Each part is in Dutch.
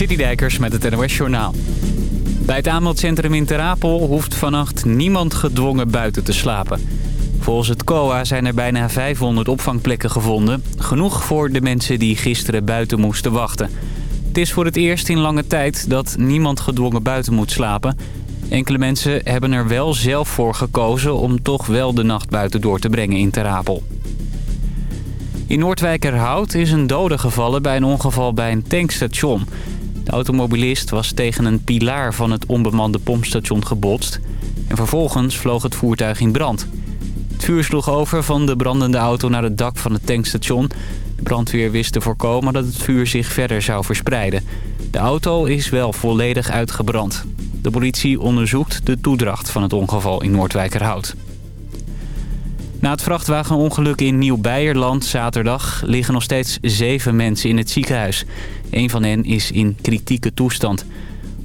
Citydijkers met het NOS Journaal. Bij het aanmeldcentrum in Terapel hoeft vannacht niemand gedwongen buiten te slapen. Volgens het COA zijn er bijna 500 opvangplekken gevonden. Genoeg voor de mensen die gisteren buiten moesten wachten. Het is voor het eerst in lange tijd dat niemand gedwongen buiten moet slapen. Enkele mensen hebben er wel zelf voor gekozen om toch wel de nacht buiten door te brengen in Terapel. In Noordwijkerhout is een dode gevallen bij een ongeval bij een tankstation. De automobilist was tegen een pilaar van het onbemande pompstation gebotst. En vervolgens vloog het voertuig in brand. Het vuur sloeg over van de brandende auto naar het dak van het tankstation. De brandweer wist te voorkomen dat het vuur zich verder zou verspreiden. De auto is wel volledig uitgebrand. De politie onderzoekt de toedracht van het ongeval in Noordwijkerhout. Na het vrachtwagenongeluk in Nieuw-Beierland zaterdag liggen nog steeds zeven mensen in het ziekenhuis. Een van hen is in kritieke toestand.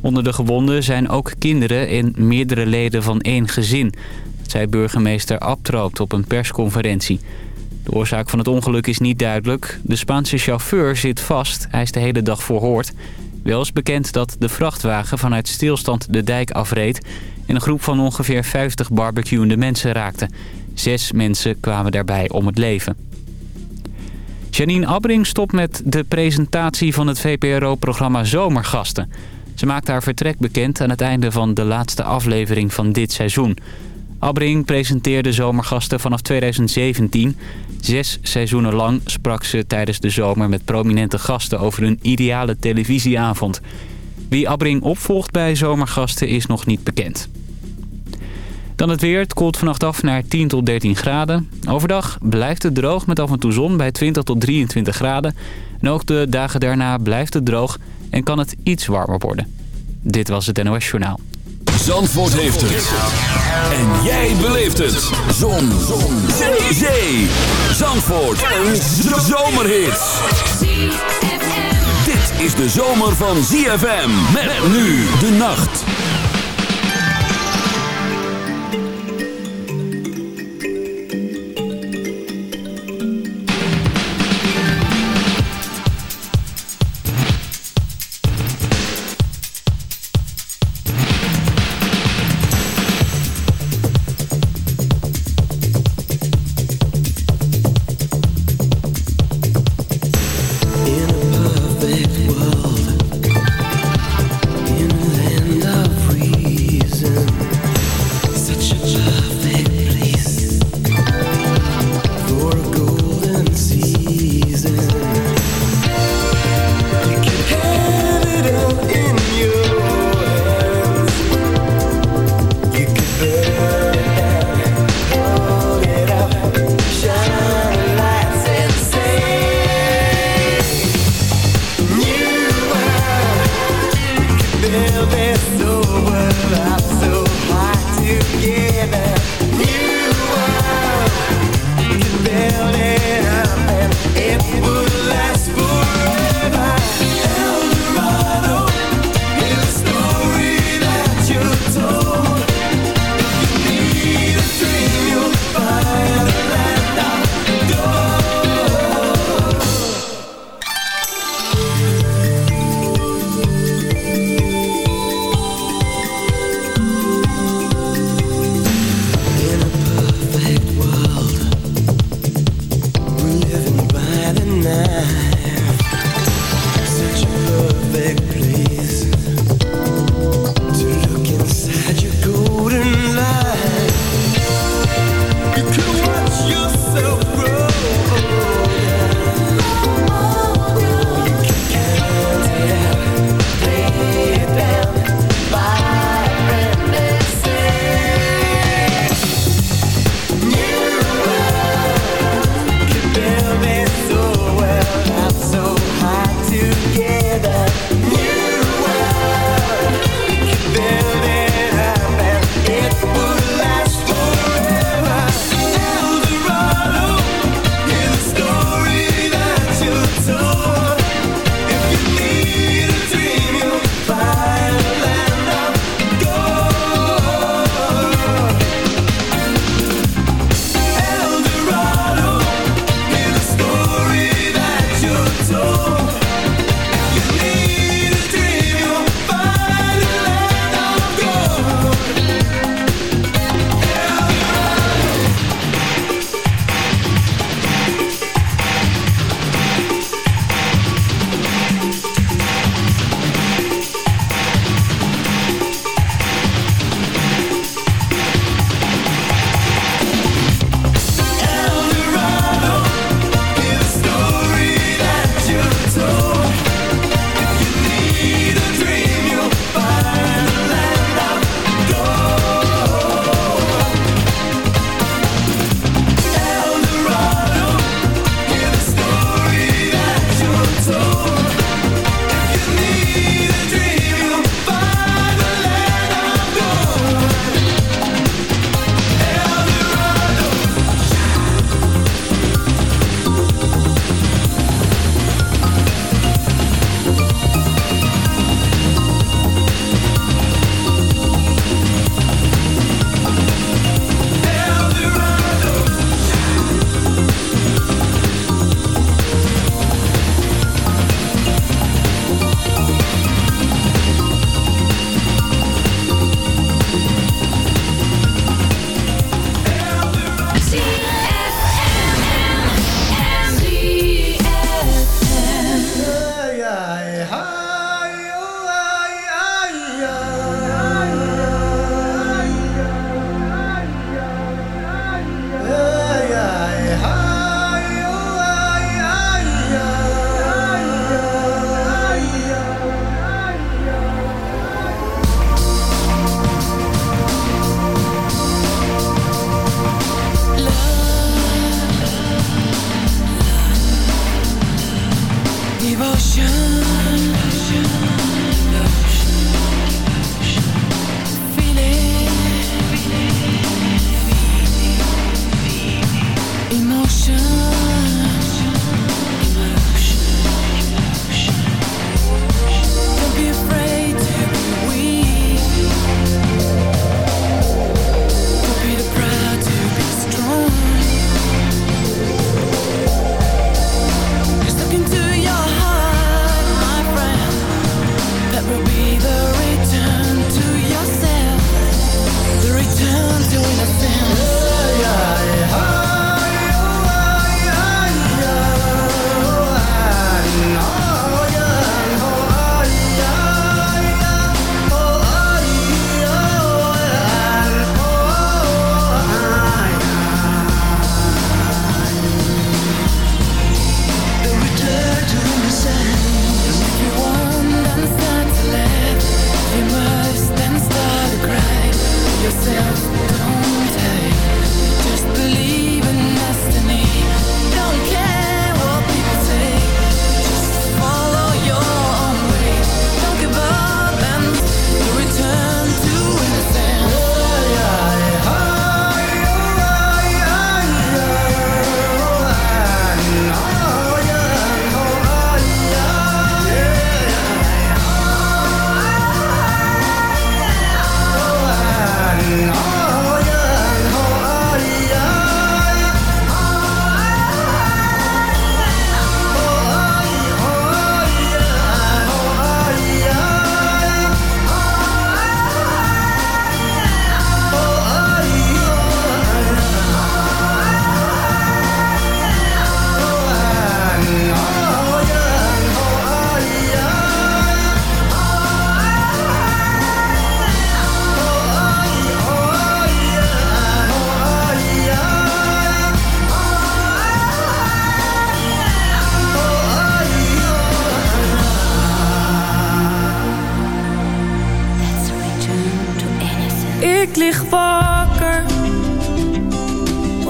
Onder de gewonden zijn ook kinderen en meerdere leden van één gezin. Zei burgemeester Abtroopt op een persconferentie. De oorzaak van het ongeluk is niet duidelijk. De Spaanse chauffeur zit vast. Hij is de hele dag verhoord. Wel is bekend dat de vrachtwagen vanuit stilstand de dijk afreed... en een groep van ongeveer 50 barbecuende mensen raakte. Zes mensen kwamen daarbij om het leven. Janine Abbring stopt met de presentatie van het VPRO-programma Zomergasten. Ze maakt haar vertrek bekend aan het einde van de laatste aflevering van dit seizoen. Abbring presenteerde Zomergasten vanaf 2017. Zes seizoenen lang sprak ze tijdens de zomer met prominente gasten over hun ideale televisieavond. Wie Abbring opvolgt bij Zomergasten is nog niet bekend. Dan het weer. Het koelt vannacht af naar 10 tot 13 graden. Overdag blijft het droog met af en toe zon bij 20 tot 23 graden. En ook de dagen daarna blijft het droog en kan het iets warmer worden. Dit was het NOS Journaal. Zandvoort heeft het. En jij beleeft het. Zon. zon. Zee. Zee. Zandvoort. Een zomerhit. Dit is de zomer van ZFM. Met nu de nacht.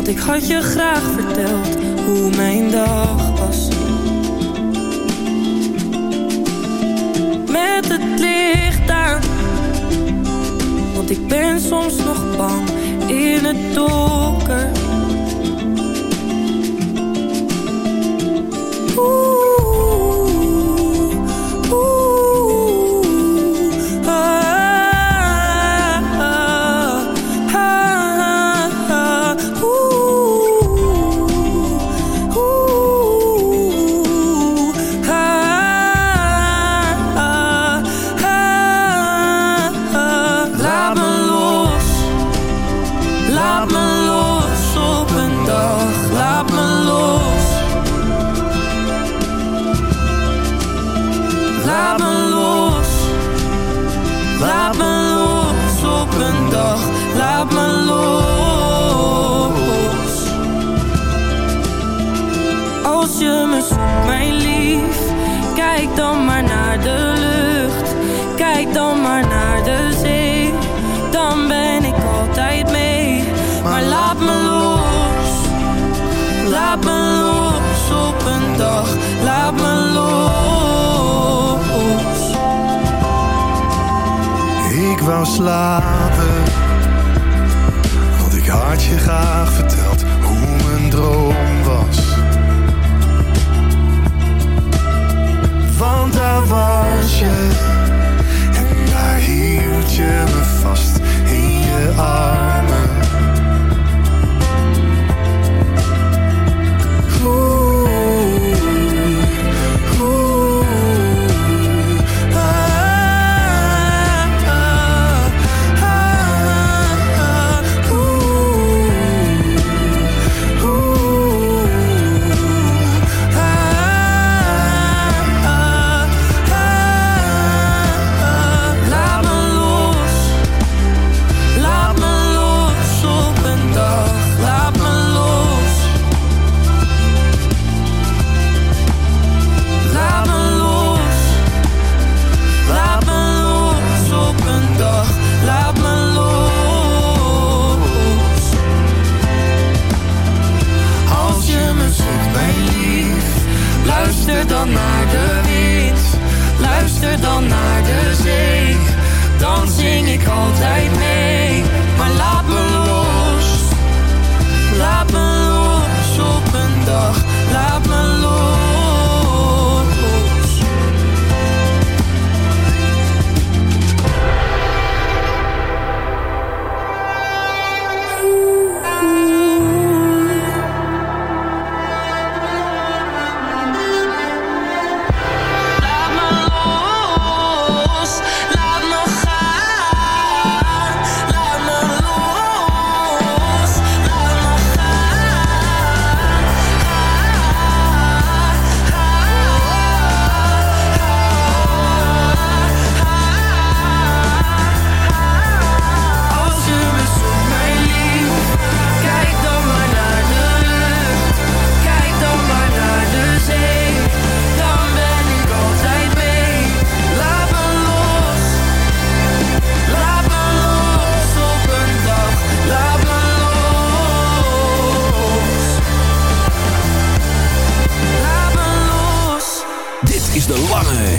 Want ik had je graag verteld hoe mijn dag was. Met het licht aan. Want ik ben soms nog bang in het donker. wou slapen Want ik had je graag verteld hoe mijn droom was. Want daar was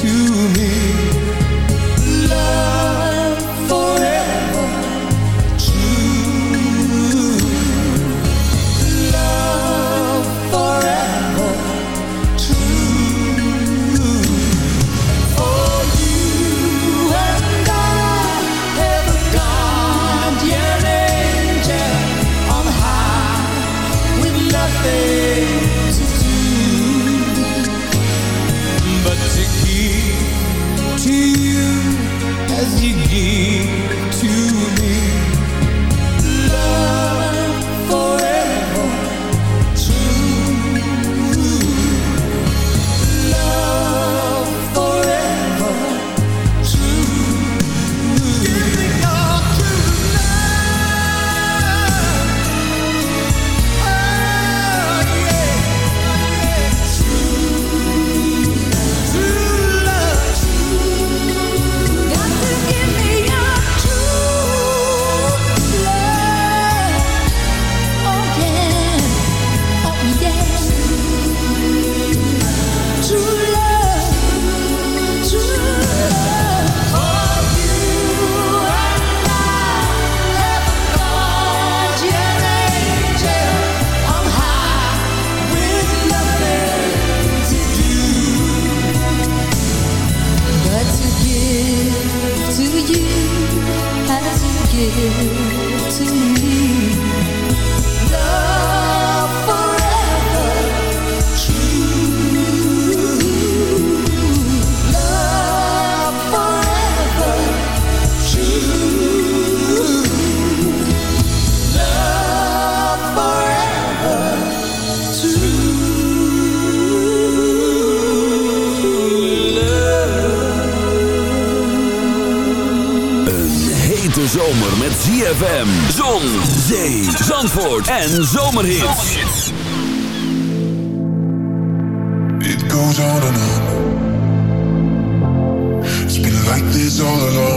to me. zomer met ZFM. Zon, zee, zandvoort en zomerhits. It goes on and on. It's been like this all along.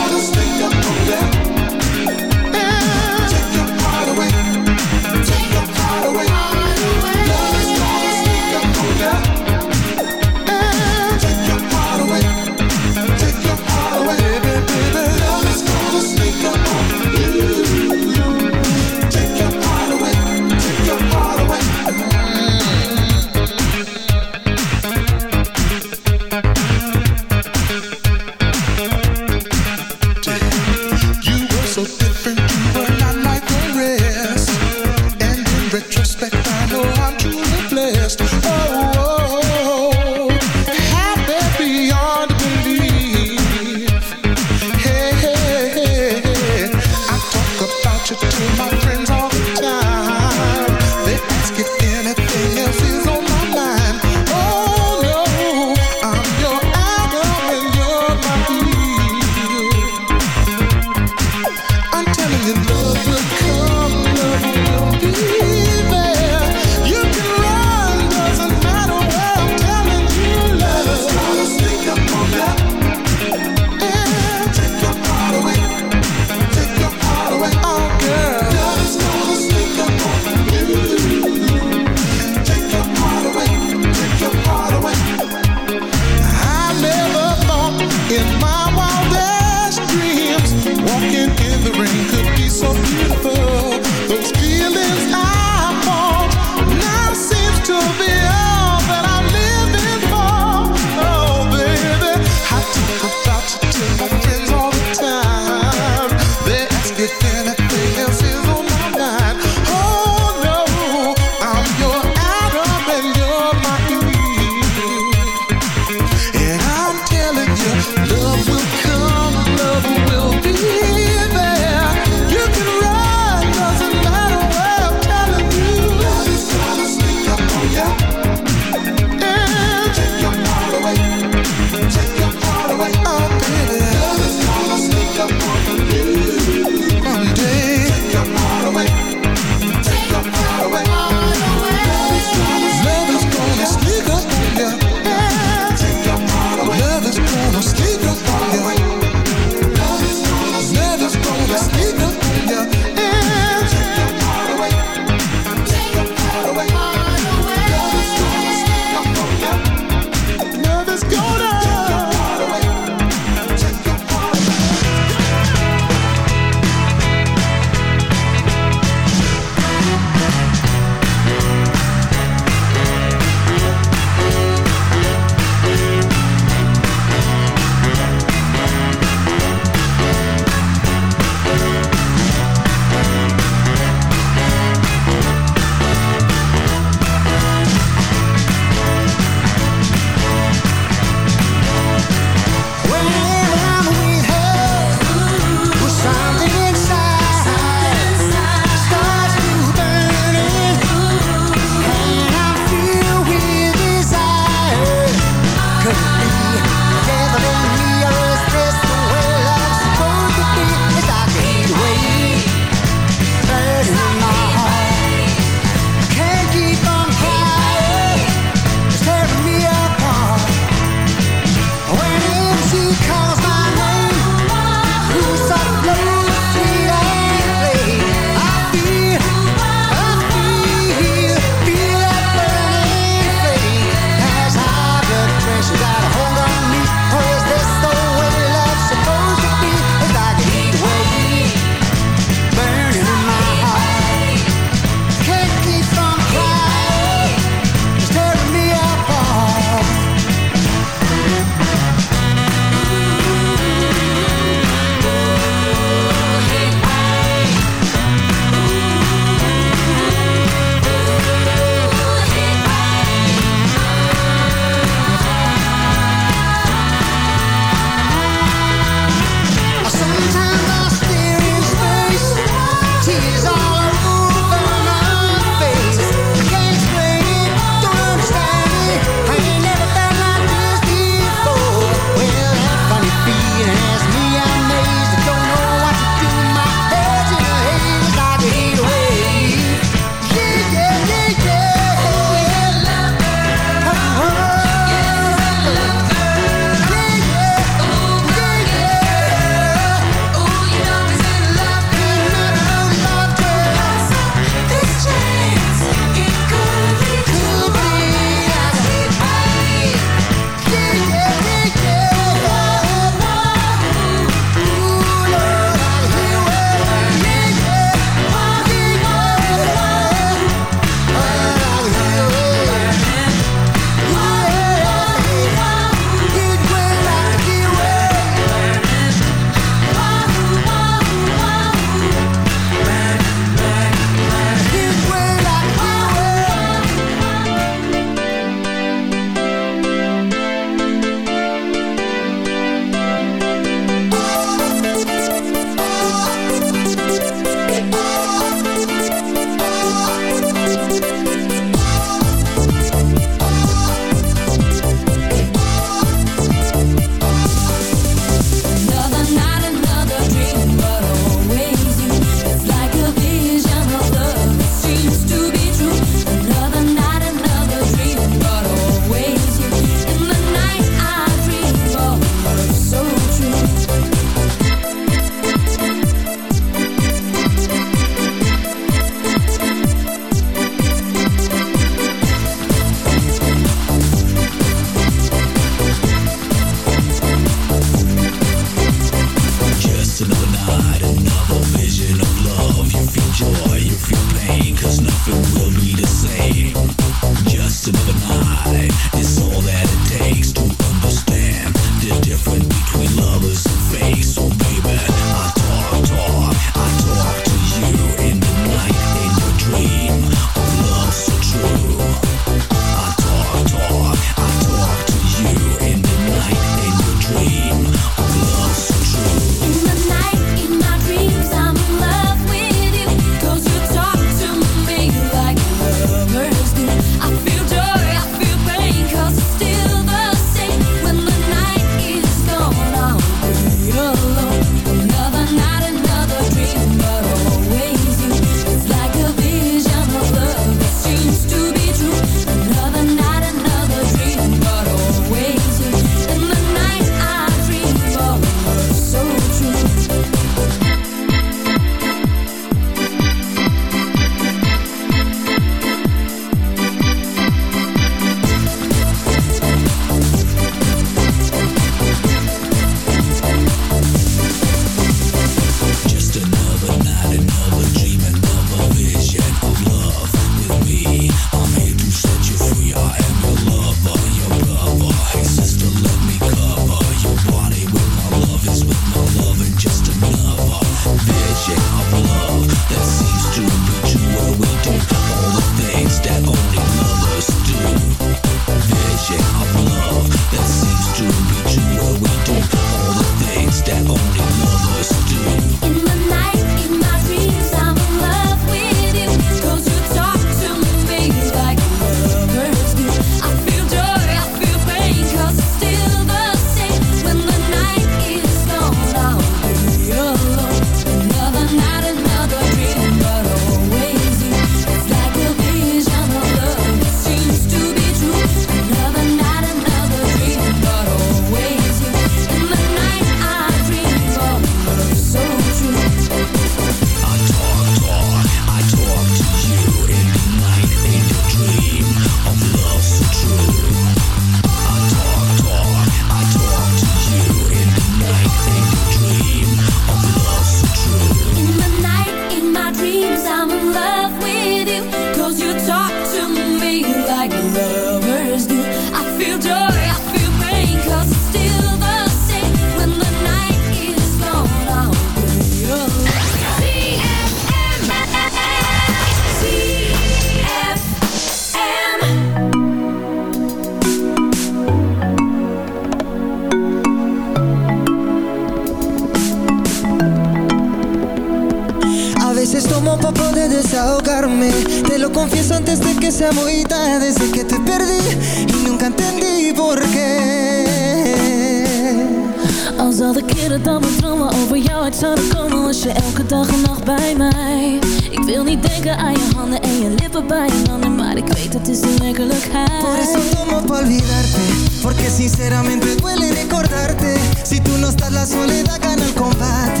Estás, la soledad gana el combate.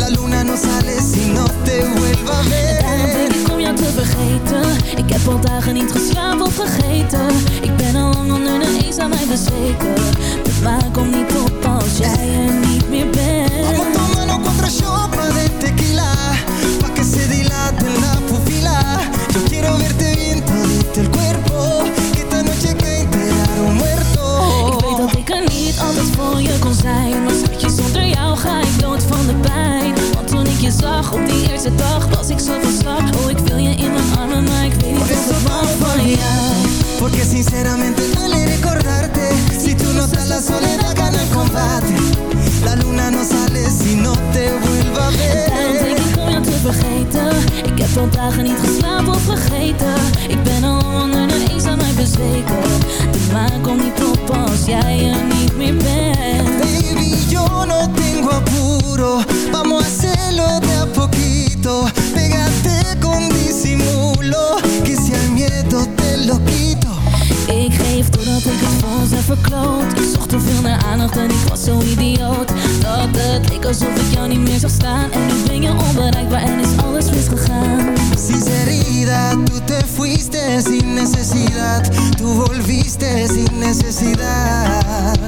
La luna no sale si no te vuelva a ver. denk ik om jou te vergeten Ik heb al dagen niet geslapen of vergeten Ik ben al lang onder de eens aan mij bezweken Het maakt om niet op als jij er niet meer Vamos bent tomando cuatro shots de tequila, pa' que se dilate la pupila. Yo quiero verte bien todito el cuerpo, que esta noche enterar un muerto. Ik weet dat ik er niet altijd voor je kon zijn ga ik dood van de pijn. Want toen ik je zag op die eerste dag Was ik zo van slag. Oh, ik wil je in mijn armen Maar ik weet niet of eso ik pa' van jou porque sinceramente duele recordarte. Si tú no estás, la soledad gana el combate. La luna no sale si no te vuelva a Daarom ver. denk ik om jou te vergeten. Ik heb al dagen niet geslapen of vergeten. Ik ben al onder de eens aan mij bezweken. De maan komt niet op als jij er niet meer bent. Baby, yo tengo apuro. Vamos a hacerlo de a poquito. Pégate con disimulo. Que si al miedo te lo quito. Ik geef doordat ik het heb verkloot Ik zocht te veel naar aandacht en ik was zo idioot Dat het leek alsof ik jou niet meer zag staan En nu ben je onbereikbaar en is alles misgegaan Sinceridad, tú te fuiste sin necesidad. Tú volviste sin necesidad.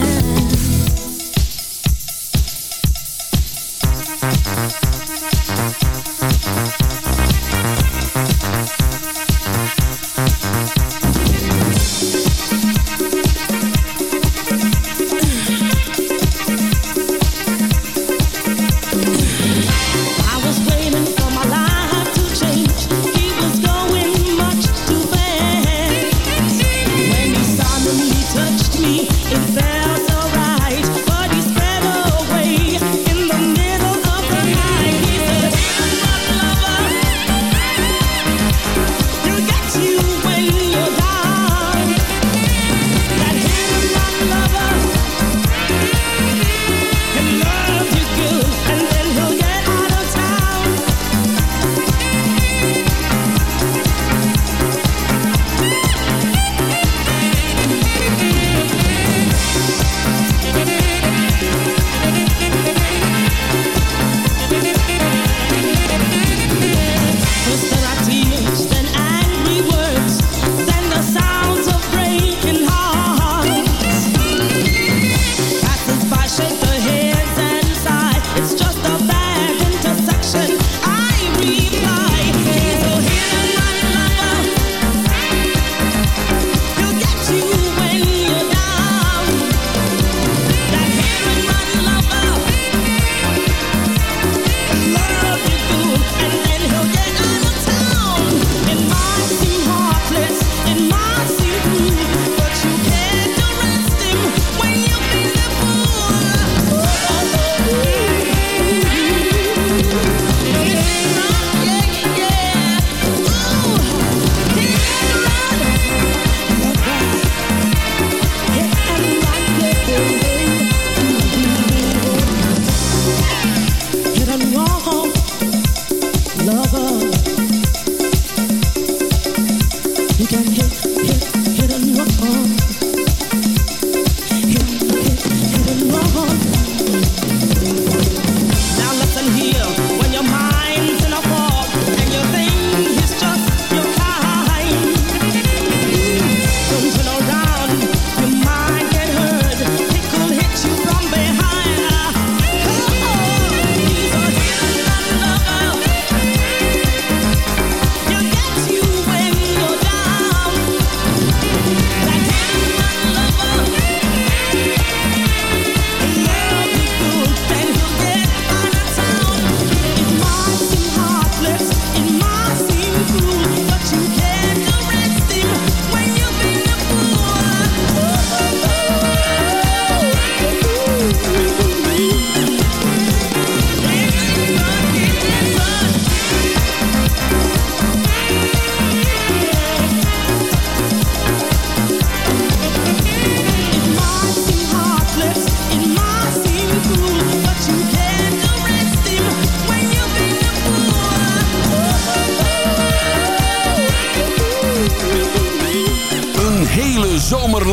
hele zomer.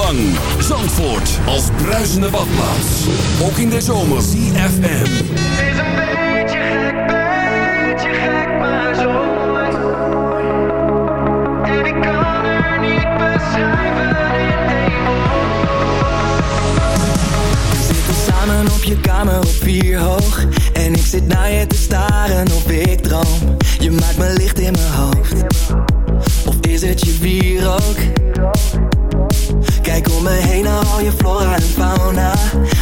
Zandvoort als bruisende badplaats. Ook in de zomer. CFM. Het is een beetje gek, beetje gek, maar zo. En ik kan er niet beschrijven in één. We zitten samen op je kamer op vier hoog. En ik zit naar je te staren of ik droom. Je maakt me licht in mijn hoofd. Of is het je bier ook? Kijk om me heen naar al je flora en fauna.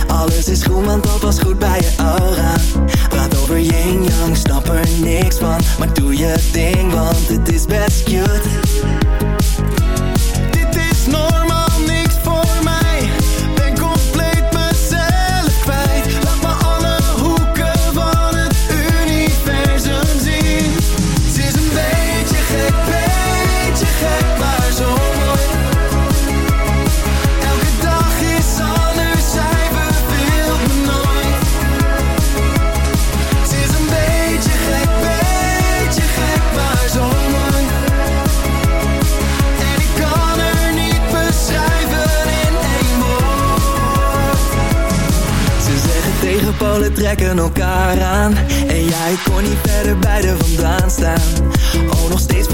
Alles is goed, want dat was goed bij je aura. Praat over je yang, snap er niks van Maar doe je ding, want het is best cute. kijken elkaar aan. En jij kon niet verder bij vandaan staan. Oh, nog steeds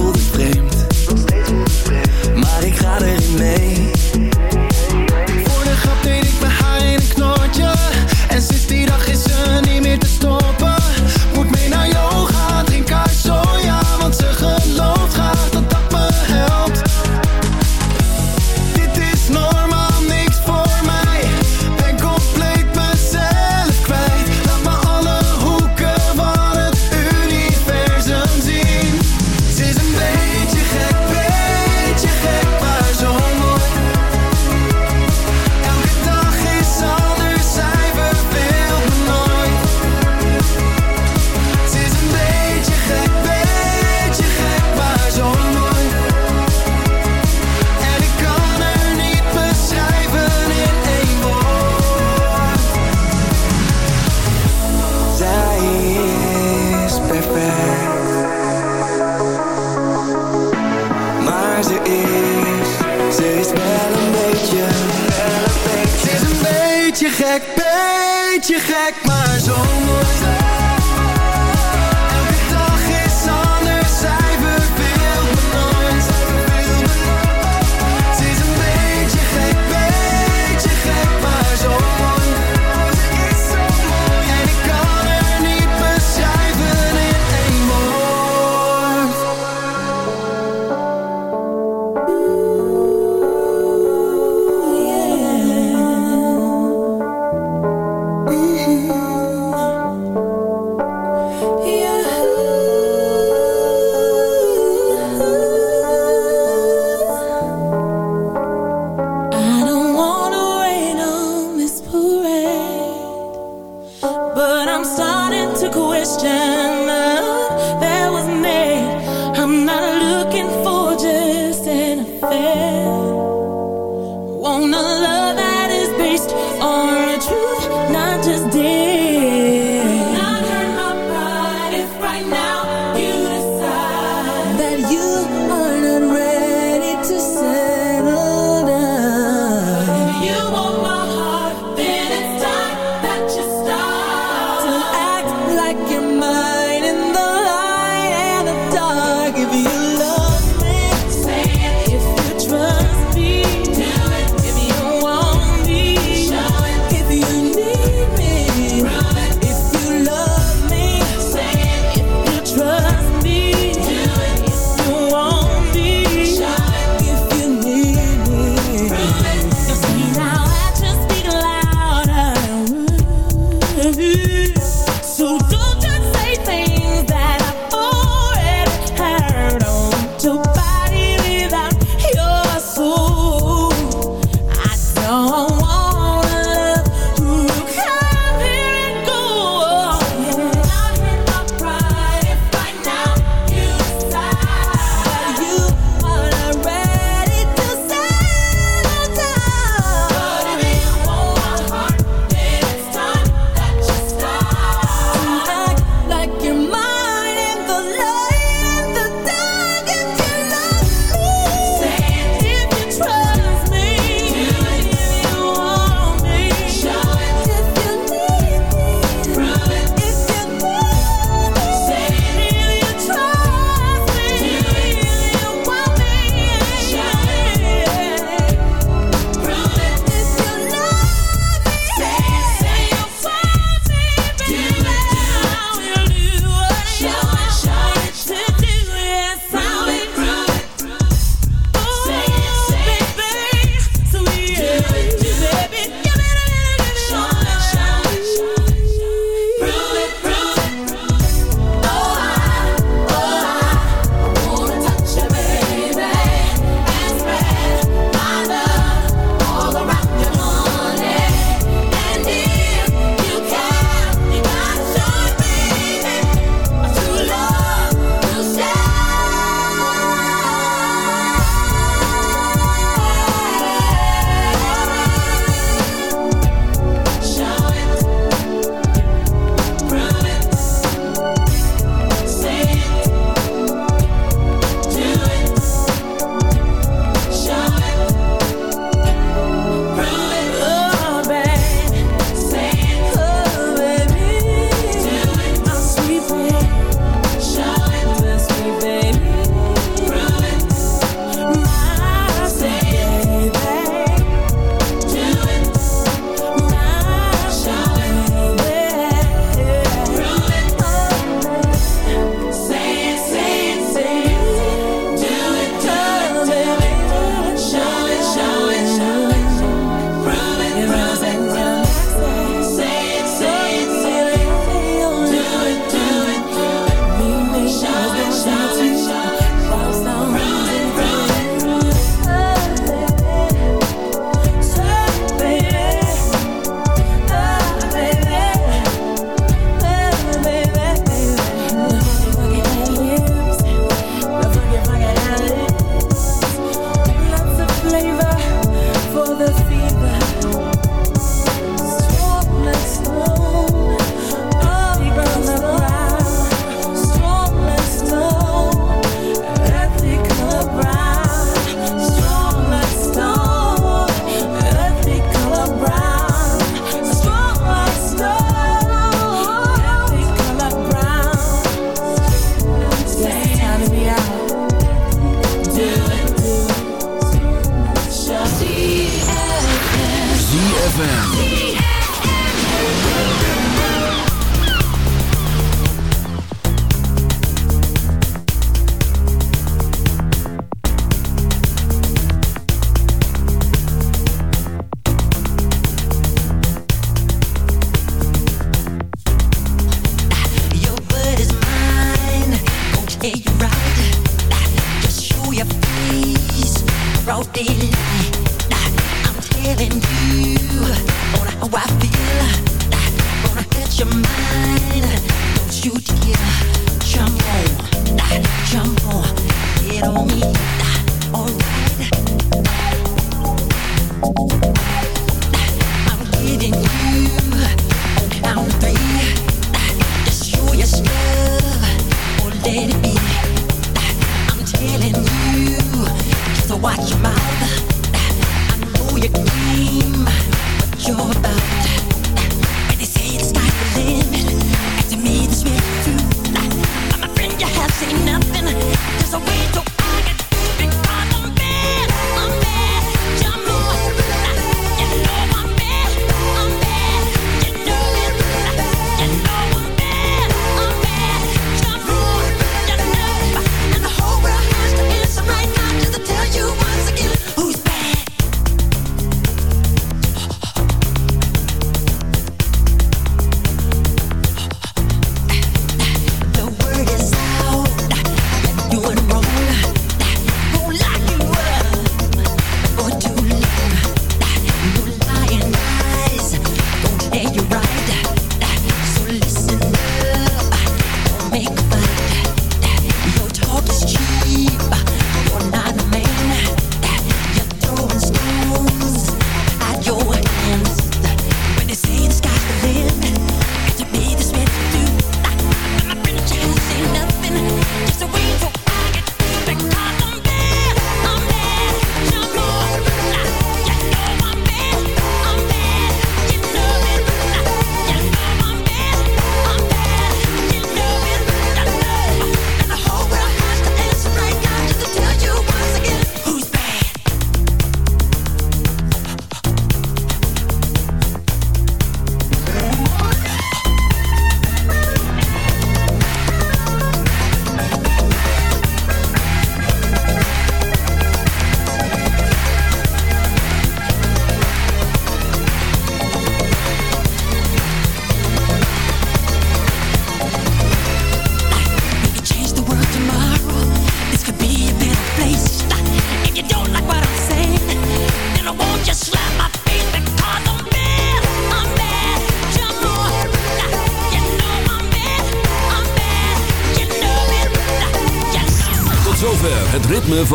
that you.